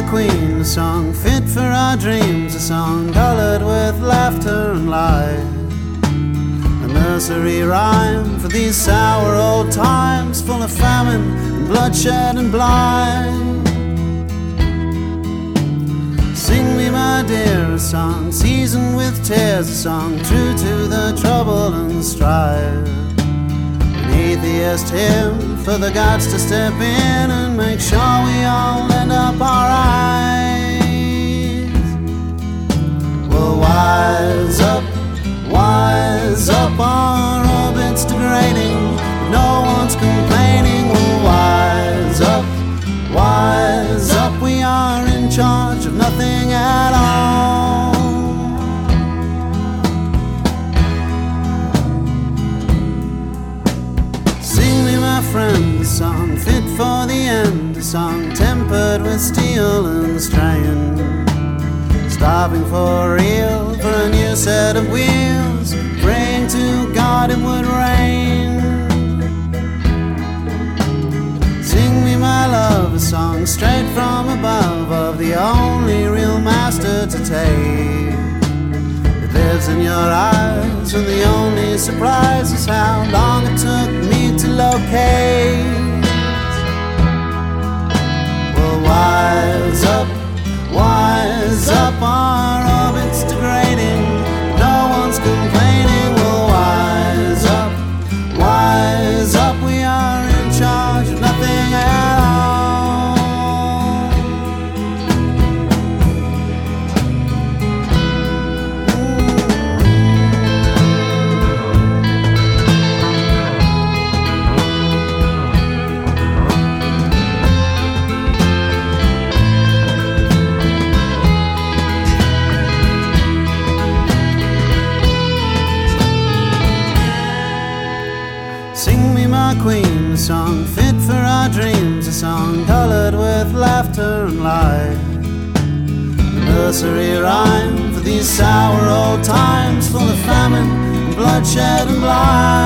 my queen, a song fit for our dreams, a song colored with laughter and light. A nursery rhyme for these sour old times, full of famine and bloodshed and blind. Sing me, my dear, a song seasoned with tears, a song true to the trouble and strife. Atheist hymn for the gods to step in and make sure we all end up alright. Friend, a song fit for the end, a song tempered with steel and strain. Starving for real, for a new set of wheels, praying to God it would rain. Sing me, my love, a song straight from above of the only real master to take. It lives in your eyes, and the only surprise is how long it took me to locate. Well, wise up, wise up, our Sing me, my queen, a song fit for our dreams, a song colored with laughter and light. A nursery rhyme for these sour old times, full of famine, and bloodshed and blight.